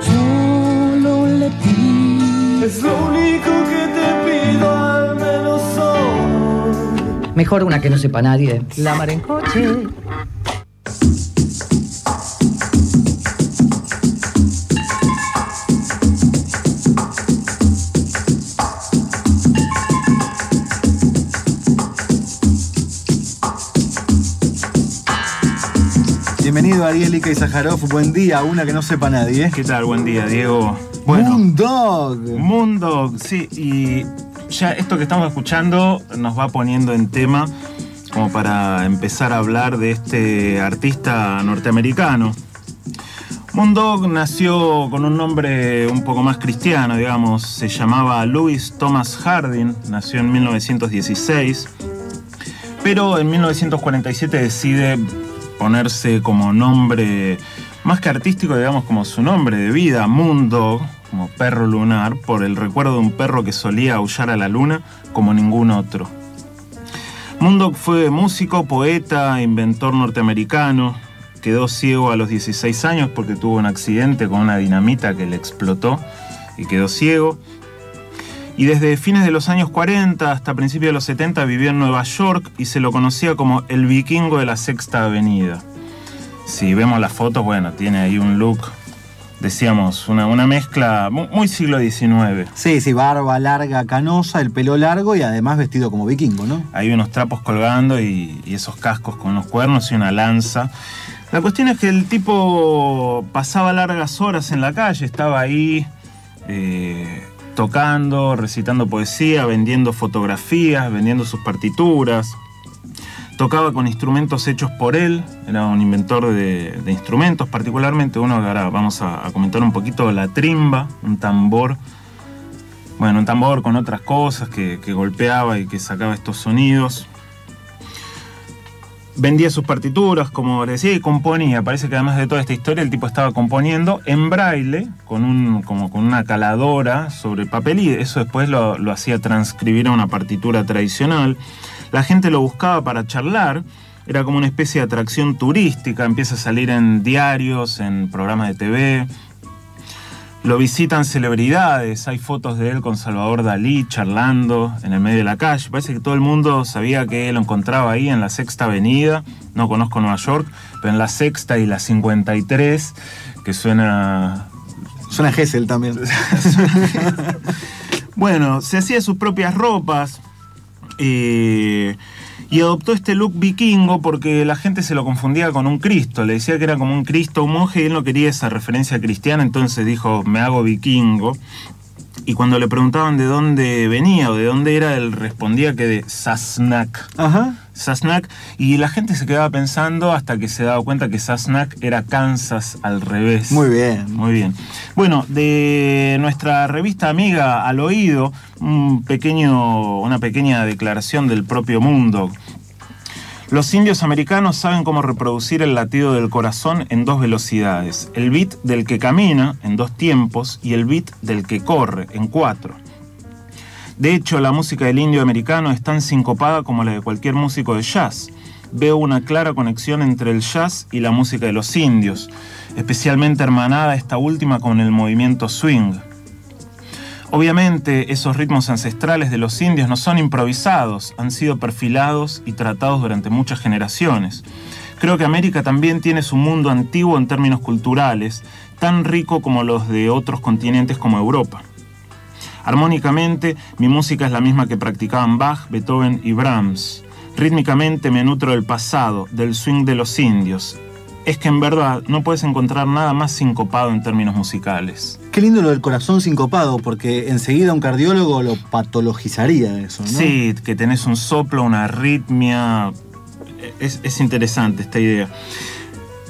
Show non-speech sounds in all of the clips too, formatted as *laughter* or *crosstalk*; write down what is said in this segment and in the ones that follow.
Solo le pido. Es lo único que te pido, al menos hoy. Mejor una que no sepa nadie. La mar en coche. Bienvenido Ariel Ika y Sajarov. Buen día, una que no sepa nadie. ¿Qué tal? Buen día, Diego. Bueno, Moondog. Mundo, sí, y ya esto que estamos escuchando nos va poniendo en tema como para empezar a hablar de este artista norteamericano. Moondog nació con un nombre un poco más cristiano, digamos, se llamaba Louis Thomas Harding, nació en 1916, pero en 1947 decide ponerse como nombre más que artístico, digamos, como su nombre de vida, Moondog, como perro lunar, por el recuerdo de un perro que solía aullar a la luna como ningún otro. Moondog fue músico, poeta, inventor norteamericano. Quedó ciego a los 16 años porque tuvo un accidente con una dinamita que le explotó y quedó ciego. Y desde fines de los años 40 hasta principios de los 70 vivió en Nueva York y se lo conocía como el vikingo de la Sexta Avenida. Si vemos las fotos, bueno, tiene ahí un look, decíamos, una, una mezcla mu- muy siglo XIX. Sí, sí, barba larga, canosa, el pelo largo y además vestido como vikingo, ¿no? Hay unos trapos colgando y, y esos cascos con los cuernos y una lanza. La cuestión es que el tipo pasaba largas horas en la calle, estaba ahí eh, tocando, recitando poesía, vendiendo fotografías, vendiendo sus partituras. Tocaba con instrumentos hechos por él, era un inventor de, instrumentos, particularmente uno que ahora vamos a, comentar un poquito, la trimba, un tambor bueno, un tambor con otras cosas que golpeaba y que sacaba estos sonidos. Vendía sus partituras, como decía, y componía. Parece que además de toda esta historia, el tipo estaba componiendo en braille, con, un, como con una caladora sobre papel, y eso después lo, lo hacía transcribir a una partitura tradicional. La gente lo buscaba para charlar, era como una especie de atracción turística, empieza a salir en diarios, en programas de TV, lo visitan celebridades, hay fotos de él con Salvador Dalí charlando en el medio de la calle. Parece que todo el mundo sabía que lo encontraba ahí en la Sexta Avenida. No conozco Nueva York, pero en la Sexta y la 53, que suena... Suena Gessel también. *laughs* Bueno, se hacía sus propias ropas eh, y adoptó este look vikingo porque la gente se lo confundía con un Cristo. Le decía que era como un Cristo, un monje, y él no quería esa referencia cristiana, entonces dijo, me hago vikingo. Y cuando le preguntaban de dónde venía o de dónde era, él respondía que de Sasnak. Ajá. Sasnak, y la gente se quedaba pensando hasta que se daba cuenta que Sasnak era Kansas al revés. Muy bien. Muy bien. Bueno, de nuestra revista amiga Al Oído, un pequeño, una pequeña declaración del propio mundo. Los indios americanos saben cómo reproducir el latido del corazón en dos velocidades, el beat del que camina en dos tiempos y el beat del que corre en cuatro. De hecho, la música del indio americano es tan sincopada como la de cualquier músico de jazz. Veo una clara conexión entre el jazz y la música de los indios, especialmente hermanada esta última con el movimiento swing. Obviamente, esos ritmos ancestrales de los indios no son improvisados, han sido perfilados y tratados durante muchas generaciones. Creo que América también tiene su mundo antiguo en términos culturales, tan rico como los de otros continentes como Europa. Armónicamente, mi música es la misma que practicaban Bach, Beethoven y Brahms. Rítmicamente me nutro del pasado, del swing de los indios. Es que en verdad no puedes encontrar nada más sincopado en términos musicales. Qué lindo lo del corazón sincopado, porque enseguida un cardiólogo lo patologizaría eso, ¿no? Sí, que tenés un soplo, una arritmia. Es, es interesante esta idea.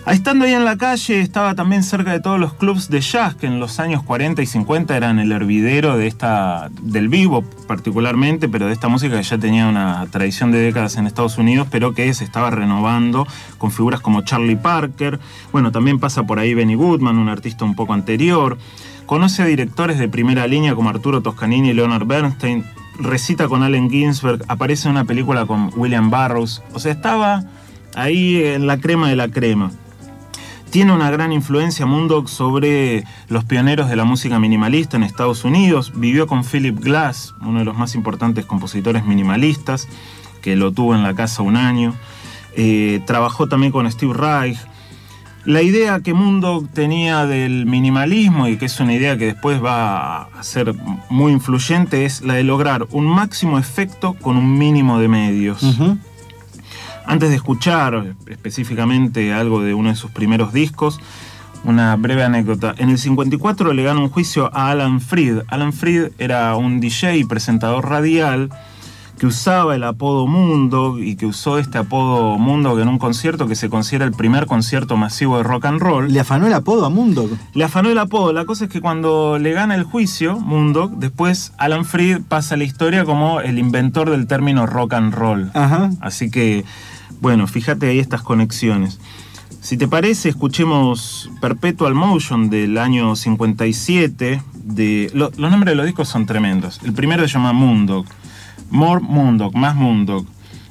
Ah, Estando ahí en la calle, estaba también cerca de todos los clubs de jazz que en los años 40 y 50 eran el hervidero de esta, del vivo particularmente, pero de esta música que ya tenía una tradición de décadas en Estados Unidos, pero que se estaba renovando con figuras como Charlie Parker. Bueno, también pasa por ahí Benny Goodman, un artista un poco anterior. Conoce a directores de primera línea como Arturo Toscanini y Leonard Bernstein. Recita con Allen Ginsberg, aparece en una película con William Burroughs. O sea, estaba ahí en la crema de la crema. Tiene una gran influencia Mundok sobre los pioneros de la música minimalista en Estados Unidos. Vivió con Philip Glass, uno de los más importantes compositores minimalistas, que lo tuvo en la casa un año. Eh, trabajó también con Steve Reich. La idea que Mundok tenía del minimalismo y que es una idea que después va a ser muy influyente es la de lograr un máximo efecto con un mínimo de medios. Antes de escuchar específicamente algo de uno de sus primeros discos, una breve anécdota. En el 54 le gana un juicio a Alan Freed. Alan Freed era un DJ y presentador radial que usaba el apodo Mundo y que usó este apodo Mundo en un concierto que se considera el primer concierto masivo de rock and roll. Le afanó el apodo a Mundo. Le afanó el apodo. La cosa es que cuando le gana el juicio, Mundo, después Alan Freed pasa a la historia como el inventor del término rock and roll. Ajá. Así que, bueno, fíjate ahí estas conexiones. Si te parece, escuchemos Perpetual Motion del año 57. De, lo- los nombres de los discos son tremendos. El primero se llama Moondog. More Moondog, más Moondog.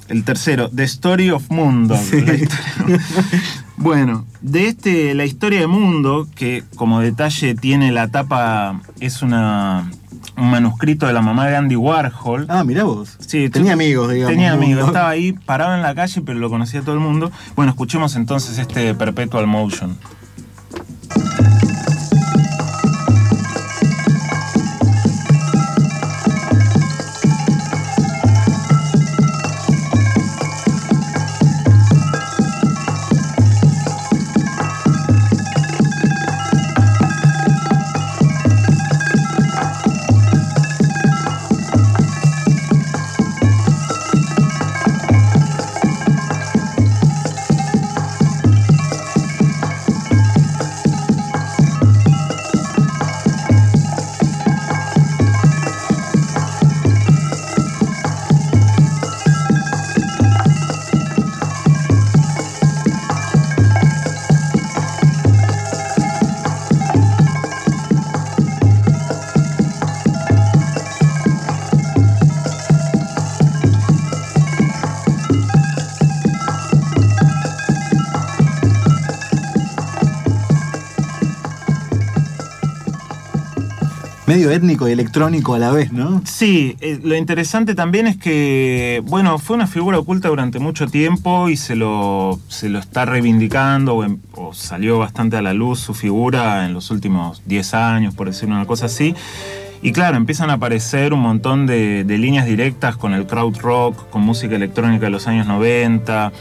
El tercero, The Story of Moondog. Sí. *laughs* bueno, de este, la historia de Mundo, que como detalle tiene la tapa, es una, un manuscrito de la mamá de Andy Warhol. Ah, mirá vos. Sí, Tenía amigos, digamos. Tenía amigos, Mundo. estaba ahí parado en la calle, pero lo conocía todo el mundo. Bueno, escuchemos entonces este Perpetual Motion. Étnico y electrónico a la vez, ¿no? Sí, eh, lo interesante también es que, bueno, fue una figura oculta durante mucho tiempo y se lo, se lo está reivindicando o, em- salió bastante a la luz su figura en los últimos 10 años, por decir una cosa así. Y claro, empiezan a aparecer un montón de, de líneas directas con el crowd rock, con música electrónica de los años 90.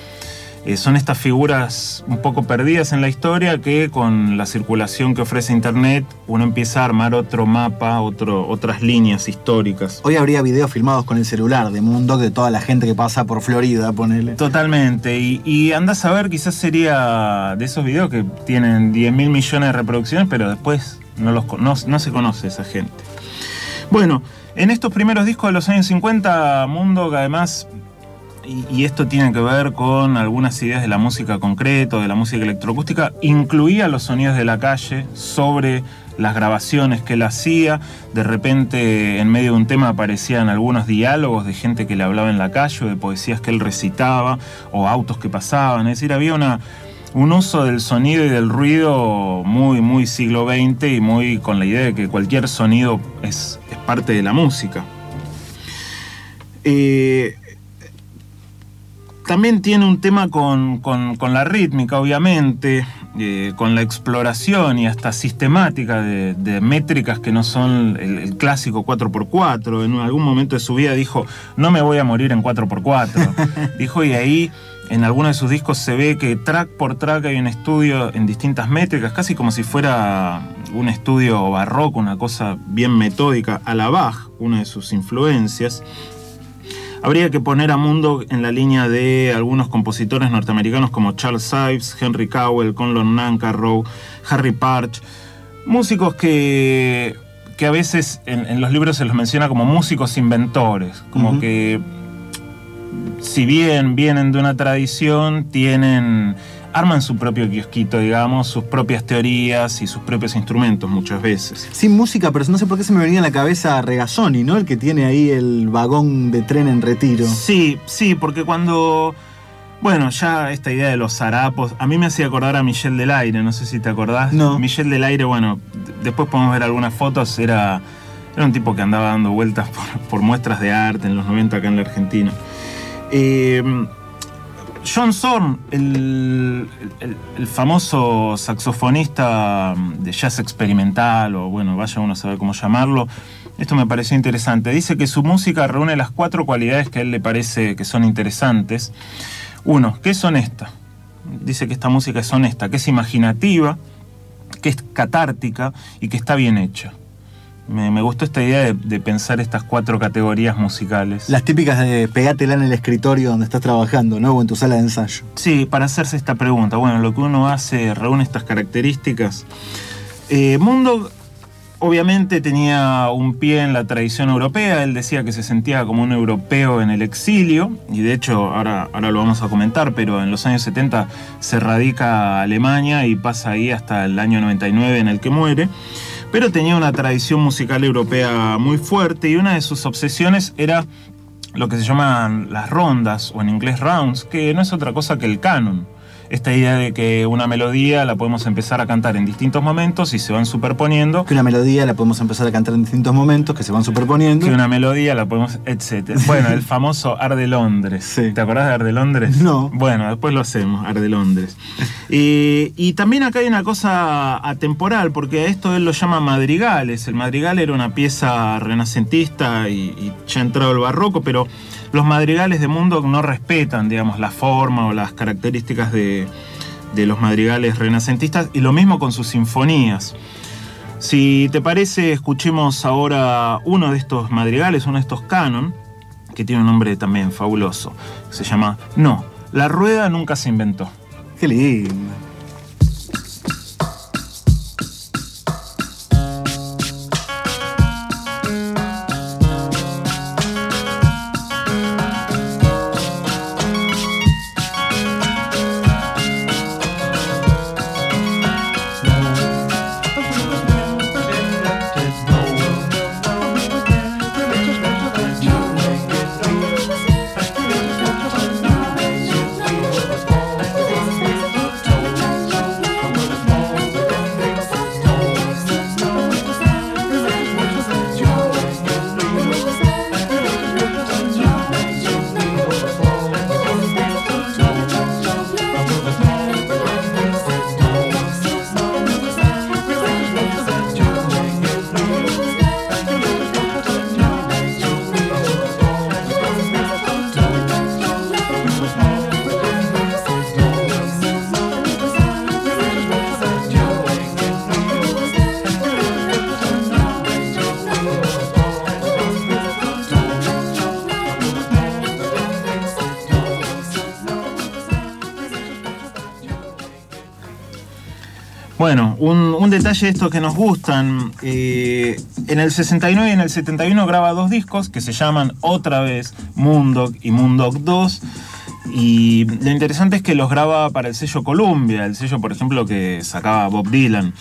Eh, son estas figuras un poco perdidas en la historia que con la circulación que ofrece Internet uno empieza a armar otro mapa, otro, otras líneas históricas. Hoy habría videos filmados con el celular de Mundo de toda la gente que pasa por Florida, ponele. Totalmente, y, y andás a ver, quizás sería de esos videos que tienen 10 mil millones de reproducciones, pero después no, los, no, no se conoce esa gente. Bueno, en estos primeros discos de los años 50, Mundo, que además, y, esto tiene que ver con algunas ideas de la música concreto, de la música electroacústica, incluía los sonidos de la calle sobre las grabaciones que él hacía. De repente, en medio de un tema aparecían algunos diálogos de gente que le hablaba en la calle, o de poesías que él recitaba, o autos que pasaban. Es decir, había una, un uso del sonido y del ruido muy, muy siglo XX y muy con la idea de que cualquier sonido es, es parte de la música. Eh, también tiene un tema con, con- con la rítmica, obviamente, eh, con la exploración y hasta sistemática de, de métricas que no son el, el clásico 4x4. En algún momento de su vida dijo, no me voy a morir en 4x4. *laughs* dijo, y ahí en alguno de sus discos se ve que track por track hay un estudio en distintas métricas, casi como si fuera un estudio barroco, una cosa bien metódica, a la Bach, una de sus influencias. Habría que poner a Mundo en la línea de algunos compositores norteamericanos como Charles Ives, Henry Cowell, Conlon Nancarrow, Harry Parch, músicos que, que a veces en, en los libros se los menciona como músicos inventores, como que si bien vienen de una tradición, tienen arman su propio kiosquito, digamos, sus propias teorías y sus propios instrumentos muchas veces. Sin música, pero no sé por qué se me venía a la cabeza Regazzoni, ¿no? El que tiene ahí el vagón de tren en retiro. Sí, sí, porque cuando Bueno, ya esta idea de los harapos, a mí me hacía acordar a Michel del Aire, no sé si te acordás. No. Michel del Aire, bueno, después podemos ver algunas fotos, era, era un tipo que andaba dando vueltas por, por muestras de arte en los 90 acá en la Argentina. Eh, John Zorn, el, el- famoso saxofonista de jazz experimental, o bueno, vaya uno a saber cómo llamarlo, esto me pareció interesante. Dice que su música reúne las cuatro cualidades que a él le parece que son interesantes. Uno, que es honesta. Dice que esta música es honesta, que es imaginativa, que es catártica y que está bien hecha. Me, me gustó esta idea de, de pensar estas cuatro categorías musicales. Las típicas de pegátela en el escritorio donde estás trabajando, ¿no? O en tu sala de ensayo. Sí, para hacerse esta pregunta. Bueno, lo que uno hace reúne estas características. Eh, Mundo obviamente tenía un pie en la tradición europea. Él decía que se sentía como un europeo en el exilio. Y de hecho, ahora, ahora lo vamos a comentar, pero en los años 70 se radica a Alemania y pasa ahí hasta el año 99 en el que muere. Pero tenía una tradición musical europea muy fuerte y una de sus obsesiones era lo que se llaman las rondas o en inglés rounds, que no es otra cosa que el canon. Esta idea de que una melodía la podemos empezar a cantar en distintos momentos y se van superponiendo, Que una melodía la podemos empezar a cantar en distintos momentos que se van superponiendo. que una melodía la podemos, etc. Bueno, el *laughs* famoso Ar de Londres. Sí. ¿Te acordás de Ar de Londres? No. Bueno, después lo hacemos, Ar de Londres. Eh, y también acá hay una cosa atemporal, porque a esto él lo llama madrigales. El madrigal era una pieza renacentista y, y ya entrado el barroco, pero los madrigales de mundo no respetan, digamos, la forma o las características de, de los madrigales renacentistas, y lo mismo con sus sinfonías. Si te parece, escuchemos ahora uno de estos madrigales, uno de estos canon, que tiene un nombre también fabuloso. Se llama No, la rueda nunca se inventó. Qué lindo. Bueno, un, detalle de estos que nos gustan. eh, en el 69 y en el 71 graba dos discos que se llaman otra vez Moondog y Moondog 2. Y lo interesante es que los graba para el sello Columbia, el sello, por ejemplo, que sacaba Bob Dylan.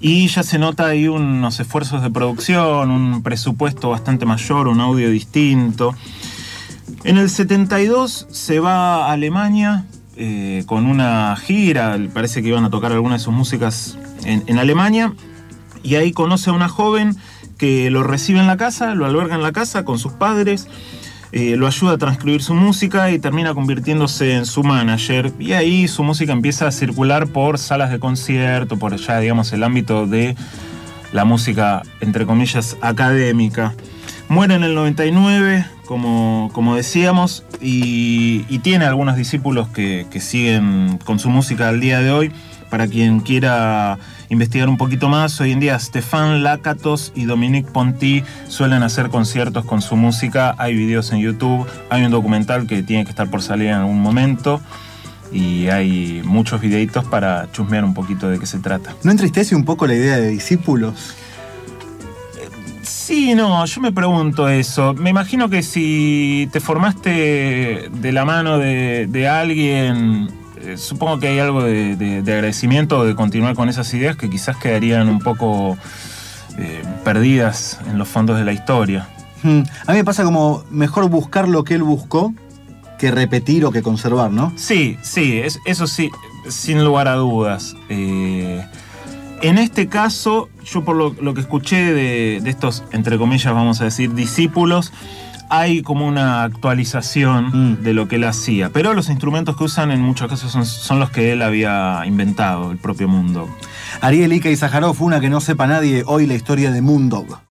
Y ya se nota ahí unos esfuerzos de producción, un presupuesto bastante mayor, un audio distinto. En el 72 se va a Alemania eh, con una gira, parece que iban a tocar algunas de sus músicas en, en Alemania, y ahí conoce a una joven que lo recibe en la casa, lo alberga en la casa con sus padres, eh, lo ayuda a transcribir su música y termina convirtiéndose en su manager. Y ahí su música empieza a circular por salas de concierto, por ya digamos el ámbito de la música, entre comillas, académica. Muere en el 99, como, como decíamos, y, tiene algunos discípulos que, que siguen con su música al día de hoy. Para quien quiera investigar un poquito más, hoy en día Stefan Lakatos y Dominique Ponty suelen hacer conciertos con su música. Hay videos en YouTube, hay un documental que tiene que estar por salir en algún momento. Y hay muchos videitos para chusmear un poquito de qué se trata. ¿No entristece un poco la idea de discípulos? Sí, no, yo me pregunto eso. Me imagino que si te formaste de la mano de, de alguien, eh, supongo que hay algo de, de- de agradecimiento o de continuar con esas ideas que quizás quedarían un poco eh, perdidas en los fondos de la historia. Hmm, A mí me pasa como mejor buscar lo que él buscó que repetir o que conservar, ¿no? Sí, sí, es- eso sí, sin lugar a dudas. Eh, en este caso, yo por lo, lo que escuché de, de estos, entre comillas, vamos a decir, discípulos, hay como una actualización Mm. de lo que él hacía. Pero los instrumentos que usan en muchos casos son, son los que él había inventado, el propio mundo. Ariel Ika y Sájarov, una que no sepa nadie, hoy la historia de Moondog.